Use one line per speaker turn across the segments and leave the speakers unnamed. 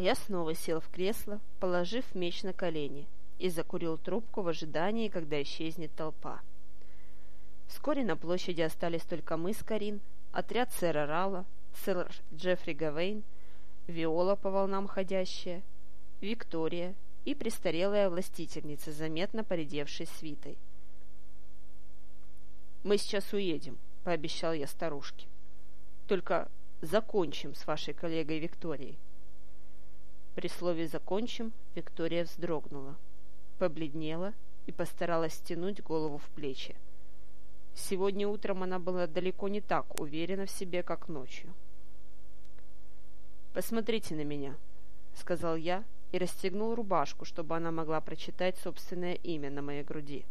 Я снова сел в кресло, положив меч на колени, и закурил трубку в ожидании, когда исчезнет толпа. Вскоре на площади остались только мы с Карин, отряд сэра Рала, сэр Джеффри Гавейн, Виола по волнам ходящая, Виктория и престарелая властительница, заметно поредевшей свитой. «Мы сейчас уедем», — пообещал я старушке. «Только закончим с вашей коллегой Викторией». При слове «закончим» Виктория вздрогнула, побледнела и постаралась стянуть голову в плечи. Сегодня утром она была далеко не так уверена в себе, как ночью. «Посмотрите на меня», — сказал я и расстегнул рубашку, чтобы она могла прочитать собственное имя на моей груди.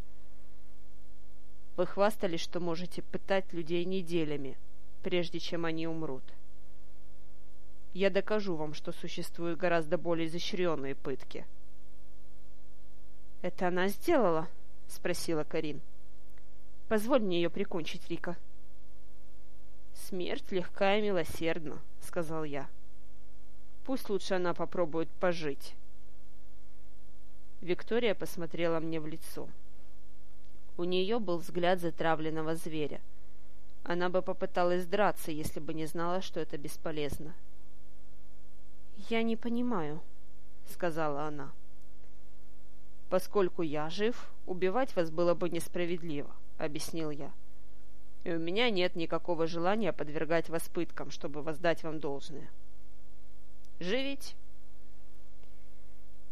«Вы хвастались, что можете пытать людей неделями, прежде чем они умрут. Я докажу вам, что существуют гораздо более изощренные пытки». «Это она сделала?» — спросила Карин. «Позволь мне ее прикончить, Рика». «Смерть легка и милосердна», — сказал я. Пусть лучше она попробует пожить. Виктория посмотрела мне в лицо. У нее был взгляд затравленного зверя. Она бы попыталась драться, если бы не знала, что это бесполезно. «Я не понимаю», — сказала она. «Поскольку я жив, убивать вас было бы несправедливо», — объяснил я. «И у меня нет никакого желания подвергать вас пыткам, чтобы воздать вам должное». Живить?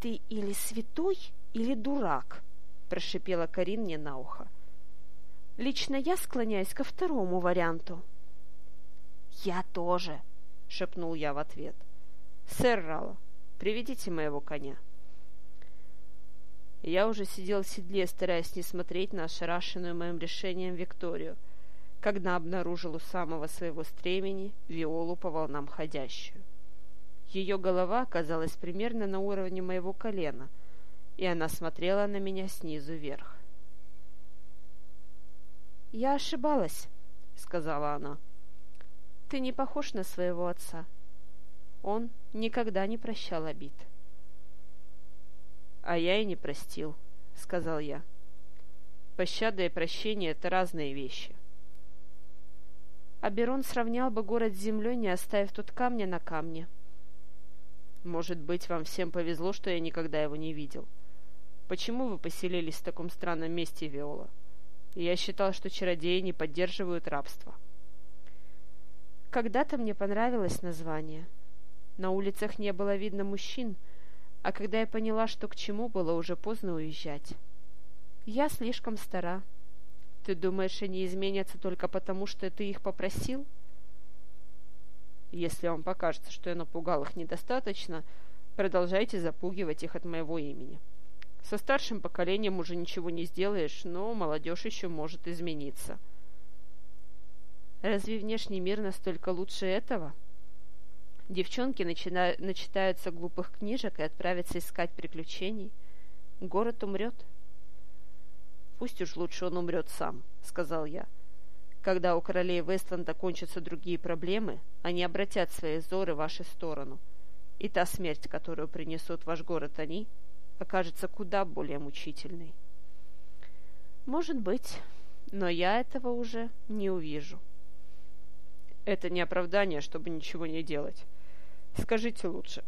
«Ты или святой, или дурак», – прошипела Карин мне на ухо. «Лично я склоняюсь ко второму варианту». «Я тоже», – шепнул я в ответ. «Сэр Ралла, приведите моего коня». Я уже сидел в седле, стараясь не смотреть на ошарашенную моим решением Викторию, когда обнаружил у самого своего стремени Виолу по волнам ходящую. Ее голова оказалась примерно на уровне моего колена, и она смотрела на меня снизу вверх. «Я ошибалась», — сказала она. «Ты не похож на своего отца. Он никогда не прощал обид». «А я и не простил», — сказал я. «Пощада и прощение — это разные вещи». Аберон сравнял бы город с землей, не оставив тут камня на камне, может быть, вам всем повезло, что я никогда его не видел. Почему вы поселились в таком странном месте, Виола? Я считал, что чародеи не поддерживают рабство. Когда-то мне понравилось название. На улицах не было видно мужчин, а когда я поняла, что к чему, было уже поздно уезжать. Я слишком стара. Ты думаешь, они изменятся только потому, что ты их попросил?» Если вам покажется, что я напугал их недостаточно, продолжайте запугивать их от моего имени. Со старшим поколением уже ничего не сделаешь, но молодежь еще может измениться. Разве внешний мир настолько лучше этого? Девчонки начина... начитаются глупых книжек и отправятся искать приключений. Город умрет. Пусть уж лучше он умрет сам, сказал я. — когда у королей Вестланда кончатся другие проблемы, они обратят свои взоры в вашу сторону, и та смерть, которую принесут ваш город они, окажется куда более мучительной. Может быть, но я этого уже не увижу. Это не оправдание, чтобы ничего не делать. Скажите лучше,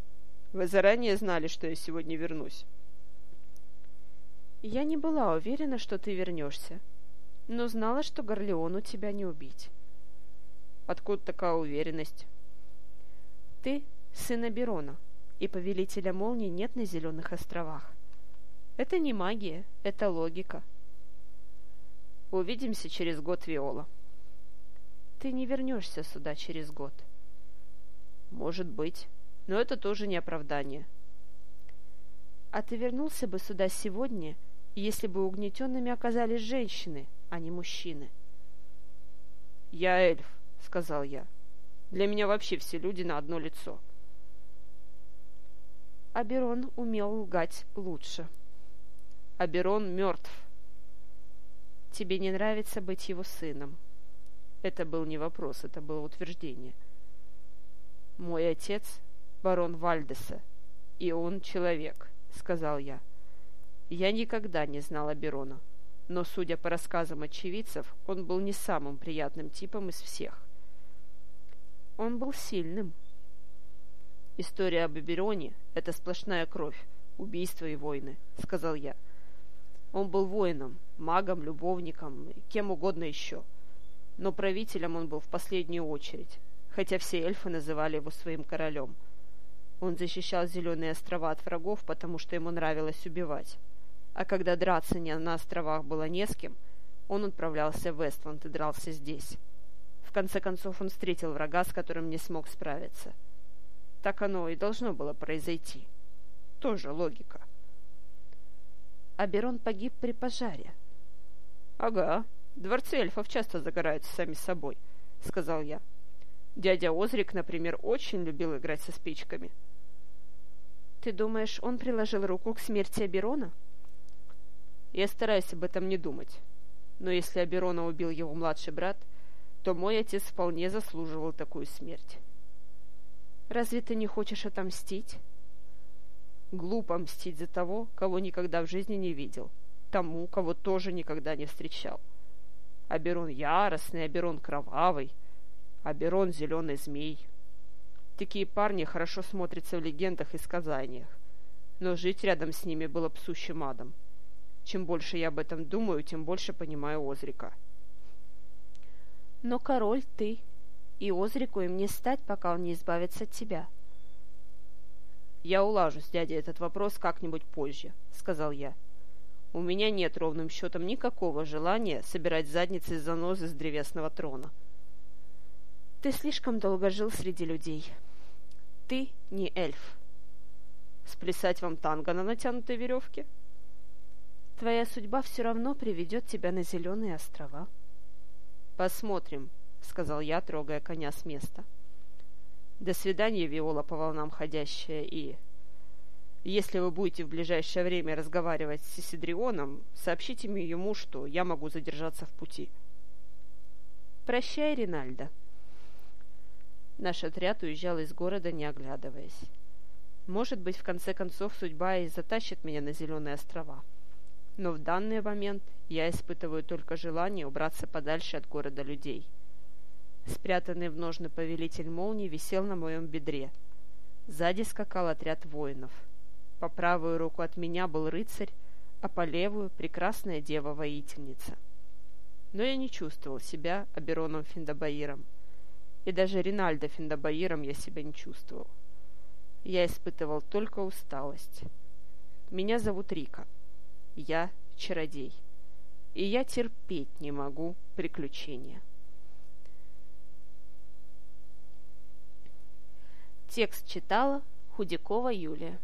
вы заранее знали, что я сегодня вернусь? Я не была уверена, что ты вернешься, но знала, что Горлеону тебя не убить. Откуда такая уверенность? Ты сын Аберона, и повелителя молний нет на Зеленых островах. Это не магия, это логика. Увидимся через год, Виола. Ты не вернешься сюда через год. Может быть, но это тоже не оправдание. А ты вернулся бы сюда сегодня, если бы угнетенными оказались женщины — а не мужчины. «Я эльф», — сказал я. «Для меня вообще все люди на одно лицо». Аберон умел лгать лучше. Аберон мертв. Тебе не нравится быть его сыном. Это был не вопрос, это было утверждение. Мой отец, барон Вальдеса, «И он человек», — сказал я. Я никогда не знал Аберона, но, судя по рассказам очевидцев, он был не самым приятным типом из всех. Он был сильным. История об Абероне — это сплошная кровь, убийства и войны, — сказал я. Он был воином, магом, любовником, кем угодно еще. Но правителем он был в последнюю очередь, хотя все эльфы называли его своим королем — он защищал Зеленые острова от врагов, потому что ему нравилось убивать. А когда драться не на островах было не с кем, он отправлялся в Вестланд и дрался здесь. В конце концов он встретил врага, с которым не смог справиться. Так оно и должно было произойти. Тоже логика.
Аберон погиб при пожаре.
«Ага, дворцы эльфов часто загораются сами собой», — сказал я. Дядя Озрик, например, очень любил играть со спичками.
Ты думаешь, он приложил руку к смерти Аберона?
Я стараюсь об этом не думать. Но если Аберона убил его младший брат, то мой отец вполне заслуживал такую смерть.
Разве ты не хочешь отомстить?
Глупо мстить за того, кого никогда в жизни не видел, тому, кого тоже никогда не встречал. Аберон яростный, Аберон кровавый, Аберон зеленый змей — Такие парни хорошо смотрятся в легендах и сказаниях. Но жить рядом с ними было псущим адом. Чем больше я об этом думаю, тем больше понимаю Озрика.
Но король ты, и Озрику им не стать, пока он не избавится от тебя.
Я улажу с дядей этот вопрос как-нибудь позже, сказал я. У меня нет ровным счетом никакого желания собирать задницы из занозы с древесного трона.
Ты слишком долго жил среди людей, ты не эльф.
Сплясать вам танго на натянутой веревке?
Твоя судьба все равно приведет тебя на зеленые острова.
Посмотрим, сказал я, трогая коня с места. До свидания, Виола по волнам ходящая, и... Если вы будете в ближайшее время разговаривать с Сидрионом, сообщите ему, что я могу задержаться в пути.
Прощай, Ринальдо.
Наш отряд уезжал из города, не оглядываясь. Может быть, в конце концов, судьба и затащит меня на Зеленые острова. Но в данный момент я испытываю только желание убраться подальше от города людей. Спрятанный в ножны повелитель молнии висел на моем бедре. Сзади скакал отряд воинов. По правую руку от меня был рыцарь, а по левую — прекрасная дева-воительница. Но я не чувствовал себя Абероном Финдабаиром — и даже Ринальдо Финдабаиром я себя не чувствовал. Я испытывал только усталость. Меня зовут Рика. Я чародей. И я терпеть не могу приключения.
Текст читала Худякова Юлия.